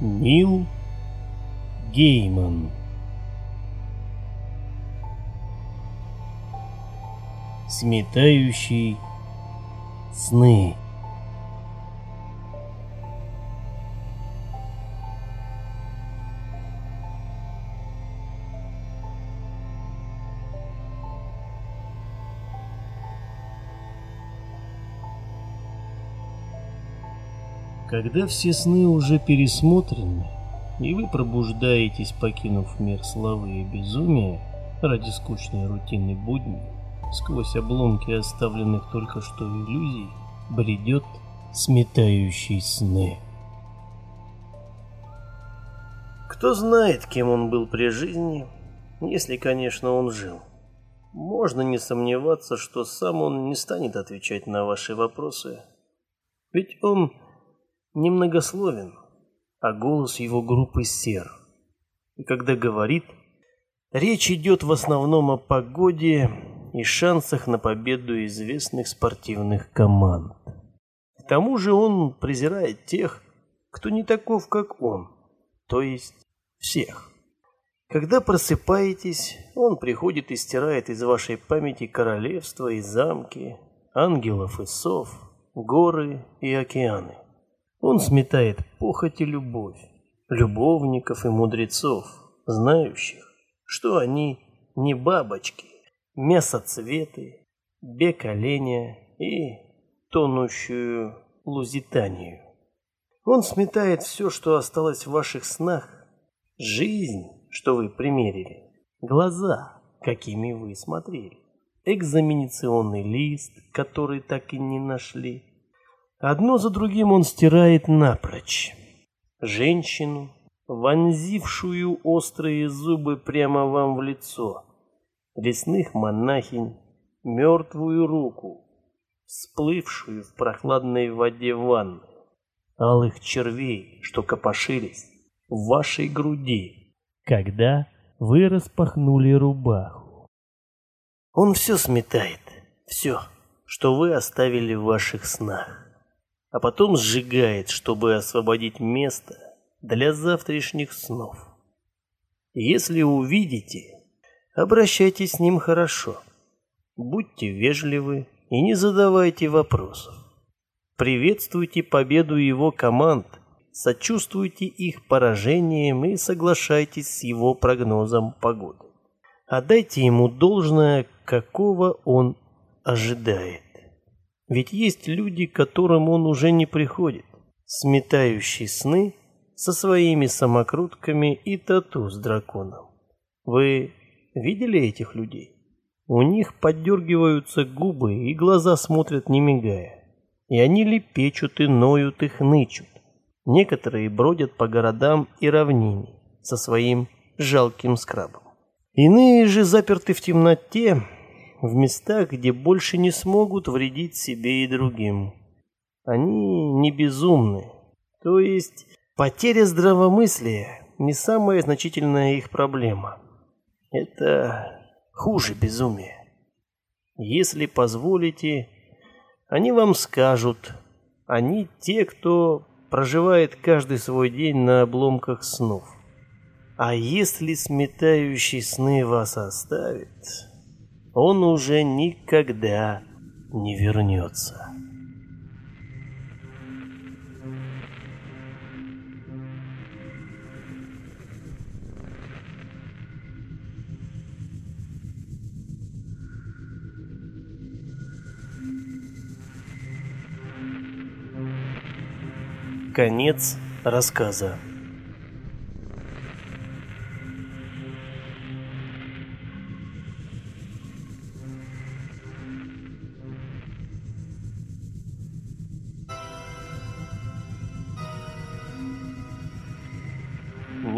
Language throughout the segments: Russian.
Нил Гейман. Сметающий сны Когда все сны уже пересмотрены, и вы пробуждаетесь, покинув мир славы и безумия ради скучной рутинной будни, сквозь обломки оставленных только что иллюзий, бредет сметающий сны. Кто знает, кем он был при жизни, если, конечно, он жил. Можно не сомневаться, что сам он не станет отвечать на ваши вопросы. Ведь он немногословен, а голос его группы сер. И когда говорит, речь идет в основном о погоде и шансах на победу известных спортивных команд. К тому же он презирает тех, кто не таков, как он, то есть всех. Когда просыпаетесь, он приходит и стирает из вашей памяти королевства и замки, ангелов и сов, горы и океаны. Он сметает похоть и любовь, любовников и мудрецов, знающих, что они не бабочки, мясоцветы, бег оленя и тонущую лузитанию. Он сметает все, что осталось в ваших снах, жизнь, что вы примерили, глаза, какими вы смотрели, экзаменационный лист, который так и не нашли, Одно за другим он стирает напрочь. Женщину, вонзившую острые зубы прямо вам в лицо, лесных монахинь, мертвую руку, всплывшую в прохладной воде ванны, алых червей, что копошились в вашей груди, когда вы распахнули рубаху. Он все сметает, все, что вы оставили в ваших снах а потом сжигает, чтобы освободить место для завтрашних снов. Если увидите, обращайтесь с ним хорошо. Будьте вежливы и не задавайте вопросов. Приветствуйте победу его команд, сочувствуйте их поражениям и соглашайтесь с его прогнозом погоды. Отдайте ему должное, какого он ожидает. Ведь есть люди, к которым он уже не приходит, сметающие сны со своими самокрутками и тату с драконом. Вы видели этих людей? У них поддергиваются губы и глаза смотрят не мигая. И они лепечут и ноют и хнычут. Некоторые бродят по городам и равнине со своим жалким скрабом. Иные же заперты в темноте в местах, где больше не смогут вредить себе и другим. Они не безумны. То есть потеря здравомыслия не самая значительная их проблема. Это хуже безумия. Если позволите, они вам скажут, они те, кто проживает каждый свой день на обломках снов. А если сметающий сны вас оставит, он уже никогда не вернется. Конец рассказа.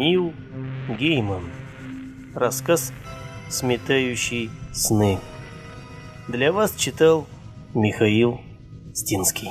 Нил Гейман. Рассказ «Сметающий сны». Для вас читал Михаил Стинский.